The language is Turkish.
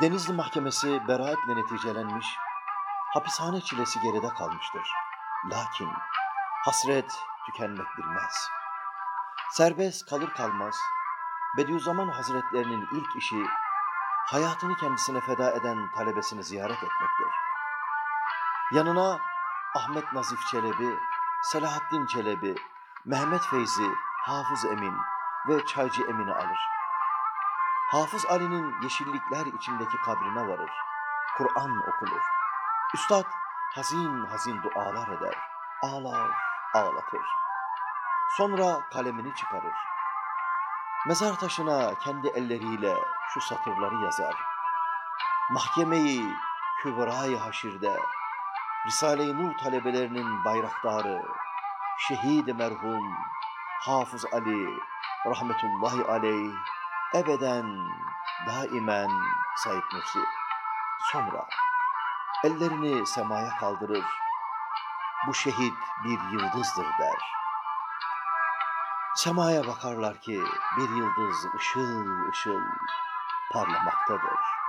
Denizli Mahkemesi beraatle neticelenmiş, hapishane çilesi geride kalmıştır. Lakin hasret tükenmek bilmez. Serbest kalır kalmaz, Bediüzzaman Hazretlerinin ilk işi, hayatını kendisine feda eden talebesini ziyaret etmektir. Yanına Ahmet Nazif Çelebi, Selahaddin Çelebi, Mehmet Feyzi, Hafız Emin ve Çaycı Emin'i alır. Hafız Ali'nin yeşillikler içindeki kabrine varır. Kur'an okunur. Üstad hazin hazin dualar eder. Ağlar, ağlatır. Sonra kalemini çıkarır. Mezar taşına kendi elleriyle şu satırları yazar. Mahkemeyi Kübra-i Haşir'de Risale-i Nur talebelerinin bayraktarı, şehid merhum Hafız Ali rahmetullahi aleyh ebeden daimen Said Nursi. Sonra ellerini semaya kaldırır. Bu şehit bir yıldızdır der. Semaya bakarlar ki bir yıldız ışıl ışıl parlamaktadır.